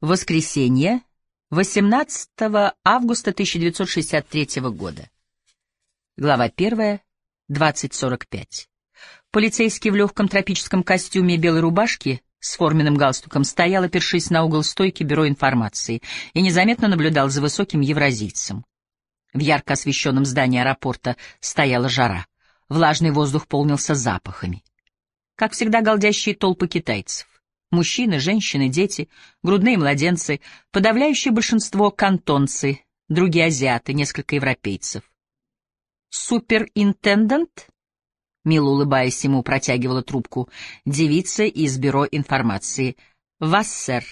Воскресенье, 18 августа 1963 года. Глава 1, 20.45. Полицейский в легком тропическом костюме белой рубашке с форменным галстуком стоял, опершись на угол стойки бюро информации, и незаметно наблюдал за высоким евразийцем. В ярко освещенном здании аэропорта стояла жара. Влажный воздух полнился запахами. Как всегда, голдящие толпы китайцев. Мужчины, женщины, дети, грудные младенцы, подавляющее большинство — кантонцы, другие — азиаты, несколько европейцев. «Суперинтендант?» Мило улыбаясь ему, протягивала трубку. Девица из бюро информации. «Вас, сэр».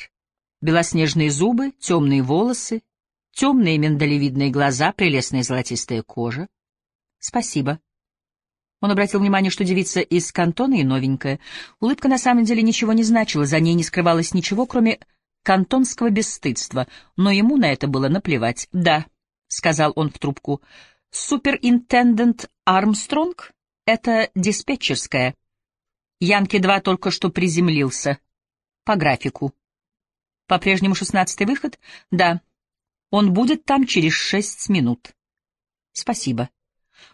Белоснежные зубы, темные волосы, темные миндалевидные глаза, прелестная золотистая кожа. «Спасибо», он обратил внимание, что девица из кантона и новенькая. Улыбка на самом деле ничего не значила, за ней не скрывалось ничего, кроме кантонского бесстыдства, но ему на это было наплевать. «Да», — сказал он в трубку, — «суперинтендент Армстронг? Это диспетчерская. Янки-2 только что приземлился. По графику. По-прежнему шестнадцатый выход? Да. Он будет там через шесть минут. Спасибо».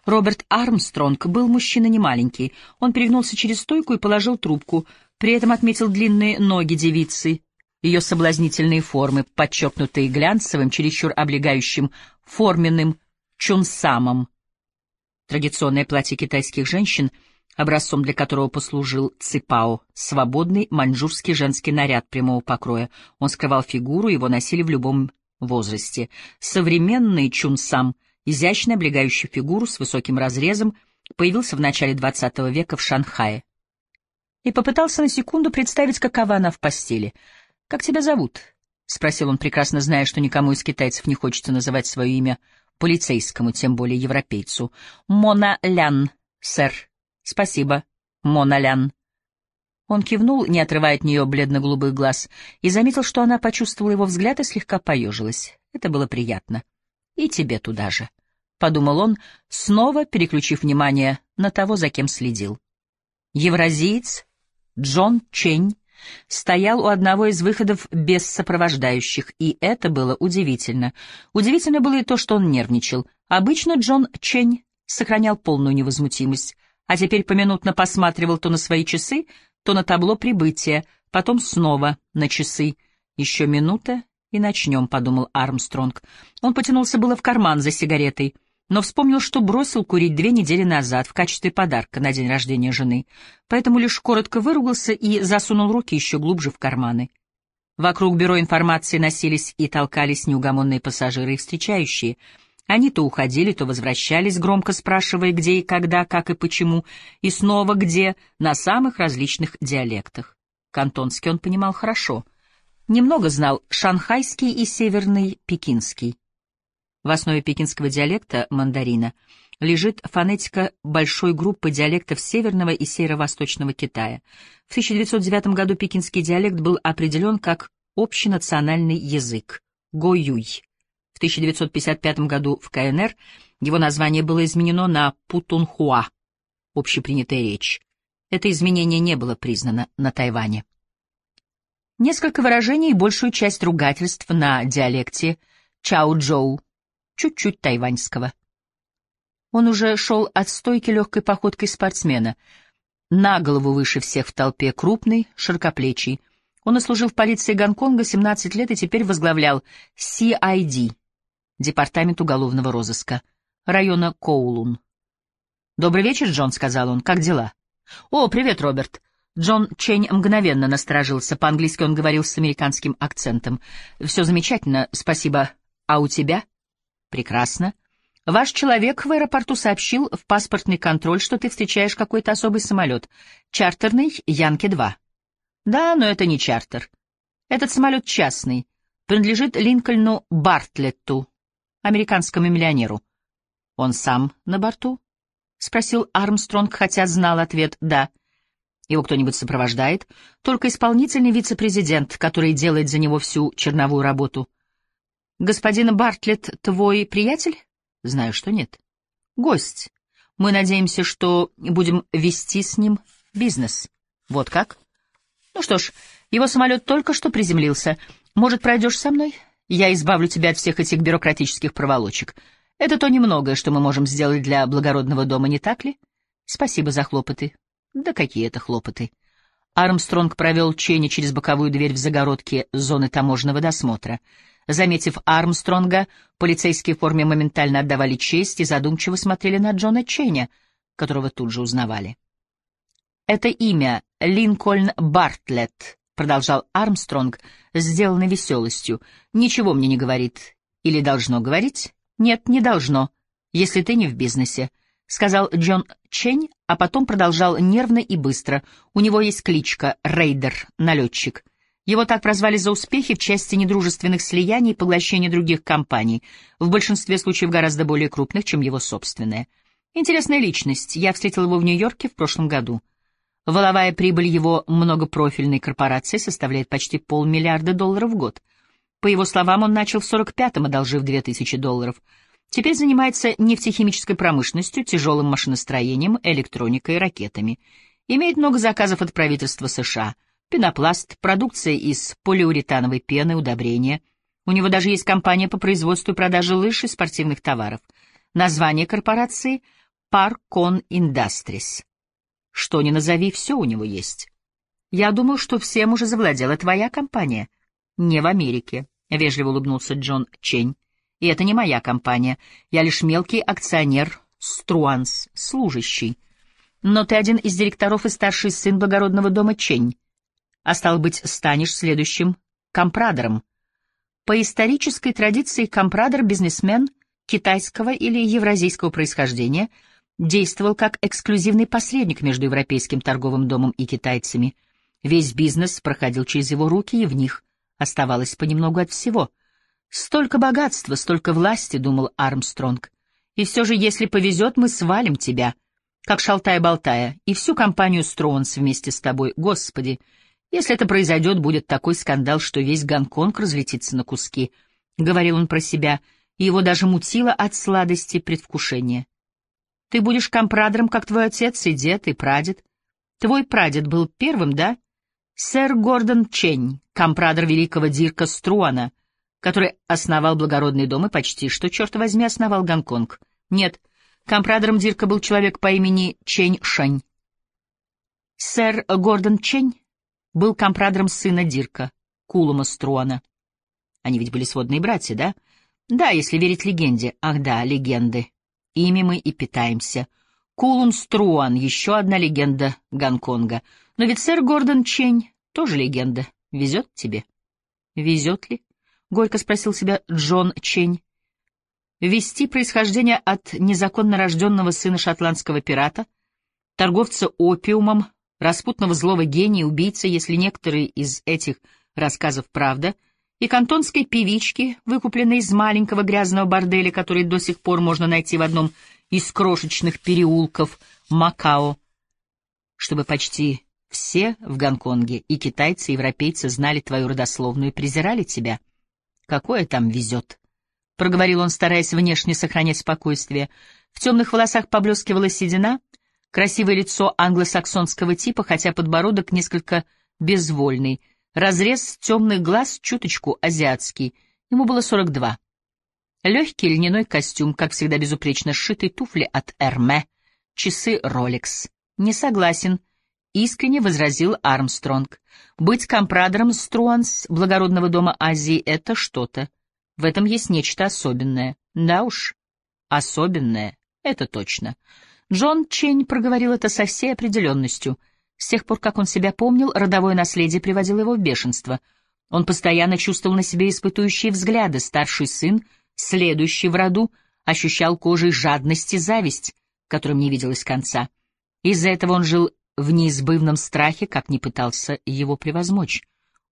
Роберт Армстронг был мужчина немаленький. Он перегнулся через стойку и положил трубку, при этом отметил длинные ноги девицы, ее соблазнительные формы, подчеркнутые глянцевым, чересчур облегающим форменным чунсамом. Традиционное платье китайских женщин, образцом для которого послужил ципао, свободный маньчжурский женский наряд прямого покроя. Он скрывал фигуру, его носили в любом возрасте. Современный чунсам — изящно облегающий фигуру с высоким разрезом, появился в начале XX века в Шанхае. И попытался на секунду представить, какова она в постели. «Как тебя зовут?» — спросил он, прекрасно зная, что никому из китайцев не хочется называть свое имя полицейскому, тем более европейцу. «Мона Лян, сэр». «Спасибо, Мона Лян». Он кивнул, не отрывая от нее бледно-голубых глаз, и заметил, что она почувствовала его взгляд и слегка поежилась. Это было приятно. И тебе туда же, — подумал он, снова переключив внимание на того, за кем следил. Евразиец Джон Чень стоял у одного из выходов без сопровождающих, и это было удивительно. Удивительно было и то, что он нервничал. Обычно Джон Чень сохранял полную невозмутимость, а теперь поминутно посматривал то на свои часы, то на табло прибытия, потом снова на часы. Еще минута, «И начнем», — подумал Армстронг. Он потянулся было в карман за сигаретой, но вспомнил, что бросил курить две недели назад в качестве подарка на день рождения жены, поэтому лишь коротко выругался и засунул руки еще глубже в карманы. Вокруг бюро информации носились и толкались неугомонные пассажиры и встречающие. Они то уходили, то возвращались, громко спрашивая, где и когда, как и почему, и снова где, на самых различных диалектах. Кантонский он понимал хорошо — Немного знал шанхайский и северный пекинский. В основе пекинского диалекта мандарина лежит фонетика большой группы диалектов северного и северо-восточного Китая. В 1909 году пекинский диалект был определен как общенациональный язык — гоюй. В 1955 году в КНР его название было изменено на путунхуа — общепринятая речь. Это изменение не было признано на Тайване. Несколько выражений и большую часть ругательств на диалекте Чао-Джоу, чуть-чуть тайваньского. Он уже шел от стойки легкой походкой спортсмена, на голову выше всех в толпе, крупный, широкоплечий. Он служил в полиции Гонконга 17 лет и теперь возглавлял CID, Департамент уголовного розыска, района Коулун. «Добрый вечер, Джон», — сказал он. «Как дела?» «О, привет, Роберт. Джон Чень мгновенно насторожился. По-английски он говорил с американским акцентом. «Все замечательно, спасибо. А у тебя?» «Прекрасно. Ваш человек в аэропорту сообщил в паспортный контроль, что ты встречаешь какой-то особый самолет. Чартерный Янки-2». «Да, но это не чартер. Этот самолет частный. Принадлежит Линкольну Бартлетту, американскому миллионеру». «Он сам на борту?» — спросил Армстронг, хотя знал ответ «да». Его кто-нибудь сопровождает? Только исполнительный вице-президент, который делает за него всю черновую работу. Господин Бартлетт твой приятель? Знаю, что нет. Гость. Мы надеемся, что будем вести с ним бизнес. Вот как? Ну что ж, его самолет только что приземлился. Может, пройдешь со мной? Я избавлю тебя от всех этих бюрократических проволочек. Это то немногое, что мы можем сделать для благородного дома, не так ли? Спасибо за хлопоты. Да какие это хлопоты? Армстронг провел Ченни через боковую дверь в загородке зоны таможенного досмотра. Заметив Армстронга, полицейские в форме моментально отдавали честь и задумчиво смотрели на Джона Чення, которого тут же узнавали. «Это имя Линкольн Бартлетт», — продолжал Армстронг, с деланной веселостью. «Ничего мне не говорит. Или должно говорить? Нет, не должно, если ты не в бизнесе», — сказал Джон Чень, а потом продолжал нервно и быстро. «У него есть кличка Рейдер, налетчик». Его так прозвали за успехи в части недружественных слияний и поглощения других компаний, в большинстве случаев гораздо более крупных, чем его собственная. Интересная личность. Я встретил его в Нью-Йорке в прошлом году. Воловая прибыль его многопрофильной корпорации составляет почти полмиллиарда долларов в год. По его словам, он начал в 45-м, одолжив 2000 долларов. Теперь занимается нефтехимической промышленностью, тяжелым машиностроением, электроникой и ракетами. Имеет много заказов от правительства США — пенопласт, продукция из полиуретановой пены, удобрения. У него даже есть компания по производству и продаже лыж и спортивных товаров. Название корпорации — Parcon Industries. Что ни назови, все у него есть. Я думаю, что всем уже завладела твоя компания. Не в Америке, — вежливо улыбнулся Джон Чень. И это не моя компания. Я лишь мелкий акционер, Струанс, служащий. Но ты один из директоров и старший сын благородного дома Чень а стал быть, станешь следующим компрадором. По исторической традиции компрадор — бизнесмен китайского или евразийского происхождения, действовал как эксклюзивный посредник между Европейским торговым домом и китайцами. Весь бизнес проходил через его руки, и в них оставалось понемногу от всего. «Столько богатства, столько власти», — думал Армстронг. «И все же, если повезет, мы свалим тебя, как шалтая-болтая, и всю компанию Строунс вместе с тобой. Господи!» Если это произойдет, будет такой скандал, что весь Гонконг разлетится на куски, — говорил он про себя, и его даже мутило от сладости предвкушения. Ты будешь компрадором, как твой отец и дед, и прадед. Твой прадед был первым, да? Сэр Гордон Чень, компрадор великого Дирка Струана, который основал благородный дом и почти что, черт возьми, основал Гонконг. Нет, компрадором Дирка был человек по имени Чень Шань. Сэр Гордон Чень был компрадором сына Дирка, Кулума Струана. Они ведь были сводные братья, да? Да, если верить легенде. Ах да, легенды. Ими мы и питаемся. Кулум Струан — еще одна легенда Гонконга. Но ведь сэр Гордон Чень тоже легенда. Везет тебе? Везет ли? — горько спросил себя Джон Чень. Вести происхождение от незаконно рожденного сына шотландского пирата, торговца опиумом, распутного злого гения, убийцы, если некоторые из этих рассказов правда, и кантонской певички, выкупленной из маленького грязного борделя, который до сих пор можно найти в одном из крошечных переулков Макао, чтобы почти все в Гонконге, и китайцы, и европейцы, знали твою родословную и презирали тебя. Какое там везет? — проговорил он, стараясь внешне сохранять спокойствие. В темных волосах поблескивала седина — Красивое лицо англосаксонского типа, хотя подбородок несколько безвольный. Разрез темных глаз чуточку азиатский. Ему было 42. Легкий льняной костюм, как всегда безупречно сшитый, туфли от Эрме, часы Rolex. Не согласен, искренне возразил Армстронг. Быть компрадором Струанс, благородного дома Азии, — это что-то. В этом есть нечто особенное. Да уж, особенное, это точно. Джон Чень проговорил это со всей определенностью. С тех пор, как он себя помнил, родовое наследие приводило его в бешенство. Он постоянно чувствовал на себе испытующие взгляды. Старший сын, следующий в роду, ощущал кожей жадность и зависть, которым не виделось конца. Из-за этого он жил в неизбывном страхе, как не пытался его превозмочь.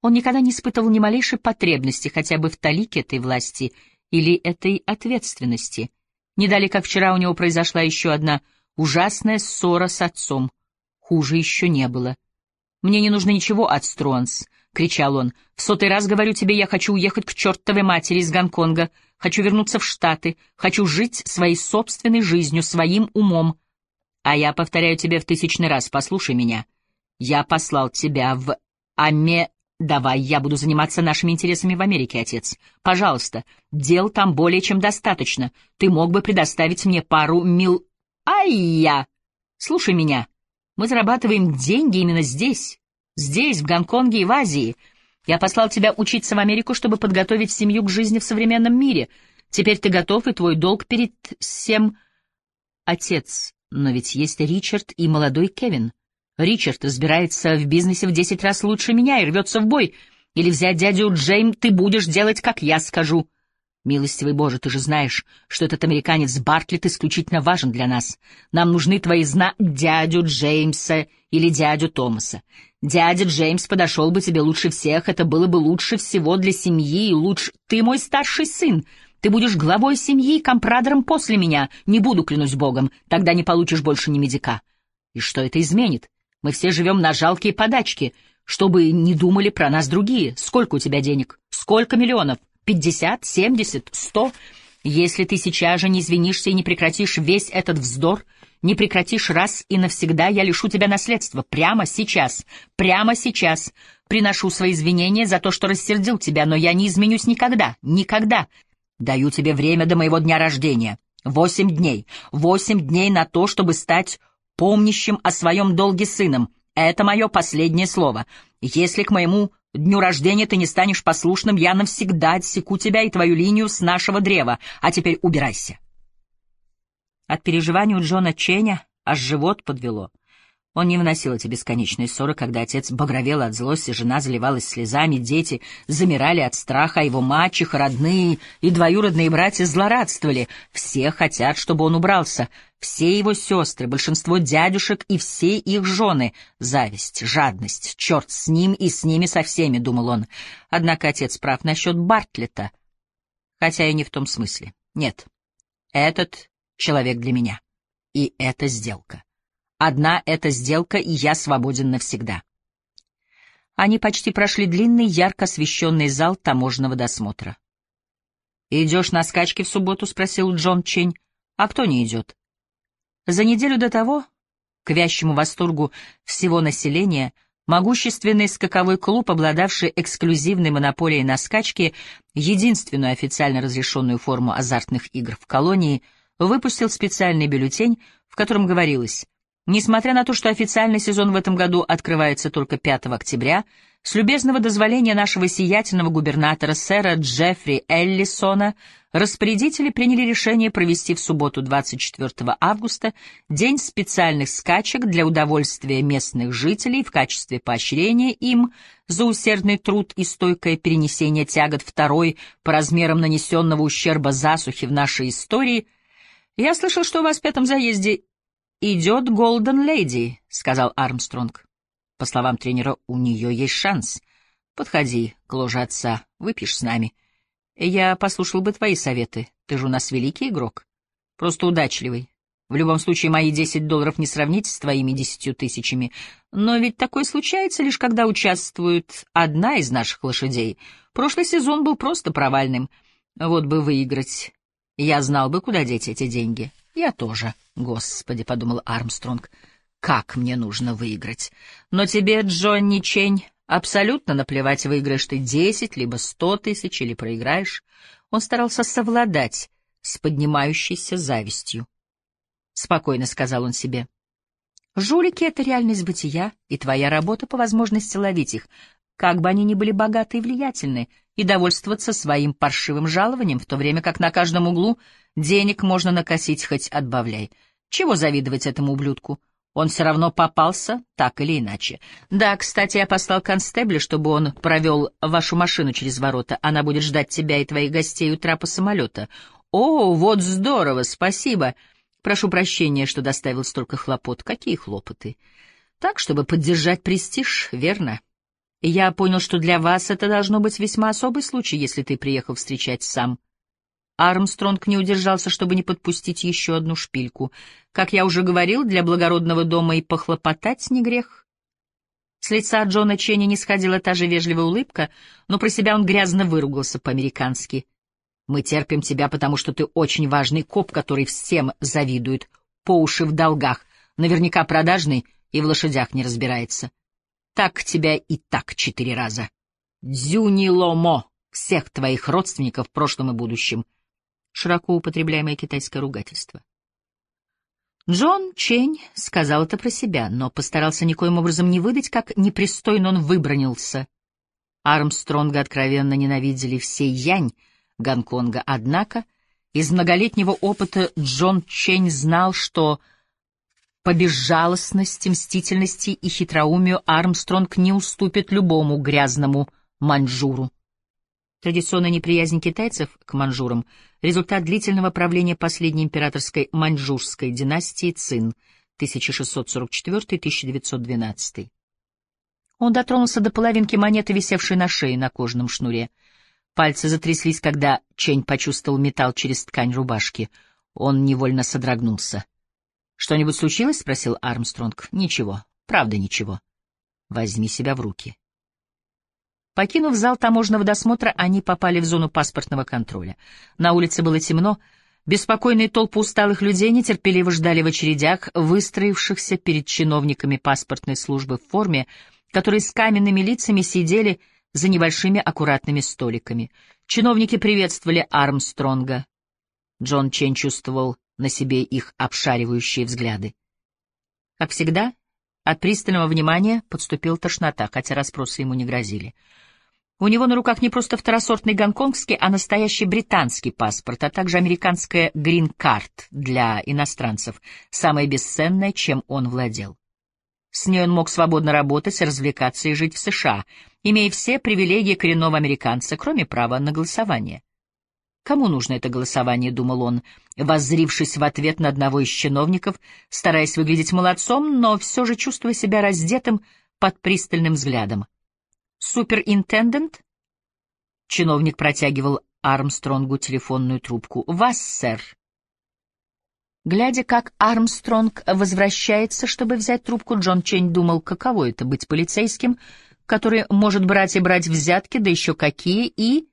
Он никогда не испытывал ни малейшей потребности хотя бы в талике этой власти или этой ответственности. Не дали, как вчера у него произошла еще одна Ужасная ссора с отцом. Хуже еще не было. «Мне не нужно ничего от Стронс», — кричал он. «В сотый раз говорю тебе, я хочу уехать к чертовой матери из Гонконга, хочу вернуться в Штаты, хочу жить своей собственной жизнью, своим умом. А я повторяю тебе в тысячный раз, послушай меня. Я послал тебя в Аме Давай я буду заниматься нашими интересами в Америке, отец. Пожалуйста, дел там более чем достаточно. Ты мог бы предоставить мне пару мил... Ай-я! Слушай меня. Мы зарабатываем деньги именно здесь. Здесь, в Гонконге и в Азии. Я послал тебя учиться в Америку, чтобы подготовить семью к жизни в современном мире. Теперь ты готов, и твой долг перед всем... Отец, но ведь есть Ричард и молодой Кевин. Ричард разбирается в бизнесе в десять раз лучше меня и рвется в бой. Или взять дядю Джейм, ты будешь делать, как я скажу. Милостивый Боже, ты же знаешь, что этот американец Бартлетт исключительно важен для нас. Нам нужны твои зна... дядю Джеймса или дядю Томаса. Дядя Джеймс подошел бы тебе лучше всех, это было бы лучше всего для семьи и лучше... Ты мой старший сын, ты будешь главой семьи и компрадором после меня. Не буду, клянусь Богом, тогда не получишь больше ни медика. И что это изменит? Мы все живем на жалкие подачки, чтобы не думали про нас другие. Сколько у тебя денег? Сколько миллионов? Пятьдесят? Семьдесят? Сто? Если ты сейчас же не извинишься и не прекратишь весь этот вздор, не прекратишь раз и навсегда, я лишу тебя наследства. Прямо сейчас. Прямо сейчас. Приношу свои извинения за то, что рассердил тебя, но я не изменюсь никогда. Никогда. Даю тебе время до моего дня рождения. Восемь дней. Восемь дней на то, чтобы стать помнящим о своем долге сыном. Это мое последнее слово. Если к моему дню рождения ты не станешь послушным, я навсегда отсеку тебя и твою линию с нашего древа. А теперь убирайся. От переживаний у Джона Ченя аж живот подвело. Он не выносил эти бесконечные ссоры, когда отец багровел от злости, жена заливалась слезами, дети замирали от страха, а его мачеха, родные и двоюродные братья злорадствовали. Все хотят, чтобы он убрался. Все его сестры, большинство дядюшек и все их жены. Зависть, жадность, черт с ним и с ними со всеми, — думал он. Однако отец прав насчет Бартлета. Хотя и не в том смысле. Нет, этот человек для меня. И это сделка. Одна эта сделка, и я свободен навсегда. Они почти прошли длинный, ярко освещенный зал таможенного досмотра. «Идешь на скачки в субботу?» — спросил Джон Чень. «А кто не идет?» За неделю до того, к вящему восторгу всего населения, могущественный скаковой клуб, обладавший эксклюзивной монополией на скачки, единственную официально разрешенную форму азартных игр в колонии, выпустил специальный бюллетень, в котором говорилось Несмотря на то, что официальный сезон в этом году открывается только 5 октября, с любезного дозволения нашего сиятельного губернатора сэра Джеффри Эллисона распорядители приняли решение провести в субботу 24 августа день специальных скачек для удовольствия местных жителей в качестве поощрения им за усердный труд и стойкое перенесение тягот второй по размерам нанесенного ущерба засухи в нашей истории. Я слышал, что у вас в пятом заезде «Идет Голден Леди», — сказал Армстронг. По словам тренера, у нее есть шанс. Подходи к ложе отца, выпьешь с нами. Я послушал бы твои советы. Ты же у нас великий игрок. Просто удачливый. В любом случае, мои десять долларов не сравнить с твоими десятью тысячами. Но ведь такое случается лишь когда участвует одна из наших лошадей. Прошлый сезон был просто провальным. Вот бы выиграть. Я знал бы, куда деть эти деньги. Я тоже. Господи, — подумал Армстронг, — как мне нужно выиграть. Но тебе, Джонни Чень, абсолютно наплевать, выиграешь ты десять, либо сто тысяч, или проиграешь. Он старался совладать с поднимающейся завистью. Спокойно сказал он себе. Жулики — это реальность бытия, и твоя работа по возможности ловить их, как бы они ни были богаты и влиятельны, и довольствоваться своим паршивым жалованием, в то время как на каждом углу денег можно накосить хоть отбавляй. Чего завидовать этому ублюдку? Он все равно попался, так или иначе. Да, кстати, я послал констебля, чтобы он провел вашу машину через ворота. Она будет ждать тебя и твоих гостей у трапа самолета. О, вот здорово, спасибо. Прошу прощения, что доставил столько хлопот. Какие хлопоты? Так, чтобы поддержать престиж, верно? Я понял, что для вас это должно быть весьма особый случай, если ты приехал встречать сам. Армстронг не удержался, чтобы не подпустить еще одну шпильку. Как я уже говорил, для благородного дома и похлопотать не грех. С лица Джона Ченни не сходила та же вежливая улыбка, но про себя он грязно выругался по-американски. «Мы терпим тебя, потому что ты очень важный коп, который всем завидует, по уши в долгах, наверняка продажный и в лошадях не разбирается. Так тебя и так четыре раза. Дзюниломо, всех твоих родственников в прошлом и будущем. Широко употребляемое китайское ругательство. Джон Чень сказал это про себя, но постарался никоим образом не выдать, как непристойно он выбронился. Армстронга откровенно ненавидели все янь Гонконга, однако из многолетнего опыта Джон Чень знал, что по безжалостности, мстительности и хитроумию Армстронг не уступит любому грязному маньчжуру. Традиционная неприязнь китайцев к маньчжурам — результат длительного правления последней императорской маньчжурской династии Цин 1644-1912. Он дотронулся до половинки монеты, висевшей на шее на кожаном шнуре. Пальцы затряслись, когда Чень почувствовал металл через ткань рубашки. Он невольно содрогнулся. «Что-нибудь случилось?» — спросил Армстронг. «Ничего. Правда, ничего. Возьми себя в руки». Покинув зал таможенного досмотра, они попали в зону паспортного контроля. На улице было темно, беспокойные толпы усталых людей нетерпеливо ждали в очередях, выстроившихся перед чиновниками паспортной службы в форме, которые с каменными лицами сидели за небольшими аккуратными столиками. Чиновники приветствовали Армстронга. Джон Чен чувствовал на себе их обшаривающие взгляды. Как всегда, от пристального внимания подступил тошнота, хотя расспросы ему не грозили. У него на руках не просто второсортный гонконгский, а настоящий британский паспорт, а также американская грин-карт для иностранцев, самое бесценное, чем он владел. С ней он мог свободно работать, развлекаться и жить в США, имея все привилегии коренного американца, кроме права на голосование. Кому нужно это голосование, думал он, воззрившись в ответ на одного из чиновников, стараясь выглядеть молодцом, но все же чувствуя себя раздетым под пристальным взглядом. Суперинтендент? Чиновник протягивал Армстронгу телефонную трубку. «Вас, сэр». Глядя, как Армстронг возвращается, чтобы взять трубку, Джон Чень думал, каково это быть полицейским, который может брать и брать взятки, да еще какие, и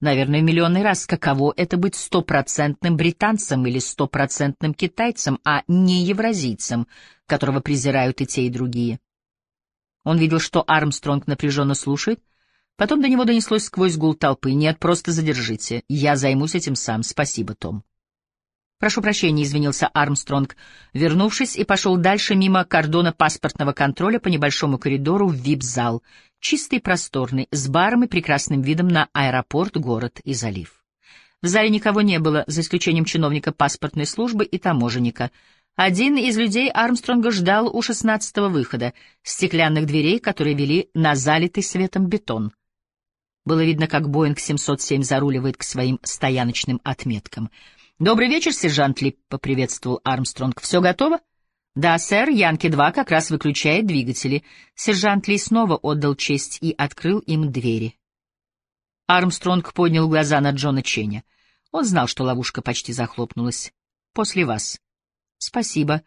Наверное, миллионный раз, каково это быть стопроцентным британцем или стопроцентным китайцем, а не евразийцем, которого презирают и те, и другие. Он видел, что Армстронг напряженно слушает, потом до него донеслось сквозь гул толпы. «Нет, просто задержите. Я займусь этим сам. Спасибо, Том». «Прошу прощения», — извинился Армстронг, вернувшись и пошел дальше мимо кордона паспортного контроля по небольшому коридору в вип-зал, чистый и просторный, с баром и прекрасным видом на аэропорт, город и залив. В зале никого не было, за исключением чиновника паспортной службы и таможенника. Один из людей Армстронга ждал у шестнадцатого выхода, стеклянных дверей, которые вели на залитый светом бетон. Было видно, как Боинг 707 заруливает к своим стояночным отметкам — «Добрый вечер, сержант Ли», — поприветствовал Армстронг. «Все готово?» «Да, сэр, Янки-2 как раз выключает двигатели». Сержант Ли снова отдал честь и открыл им двери. Армстронг поднял глаза на Джона Ченя. Он знал, что ловушка почти захлопнулась. «После вас». «Спасибо».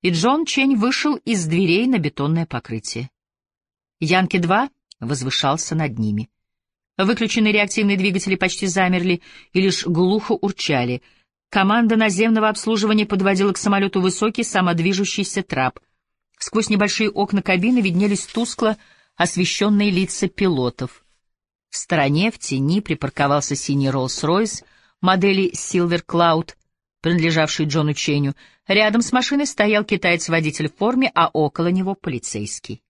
И Джон Чень вышел из дверей на бетонное покрытие. Янки-2 возвышался над ними. Выключенные реактивные двигатели почти замерли и лишь глухо урчали — Команда наземного обслуживания подводила к самолету высокий самодвижущийся трап. Сквозь небольшие окна кабины виднелись тускло освещенные лица пилотов. В стороне, в тени, припарковался синий Роллс-Ройс модели Silver Cloud, принадлежавший Джону Ченю. Рядом с машиной стоял китаец-водитель в форме, а около него полицейский.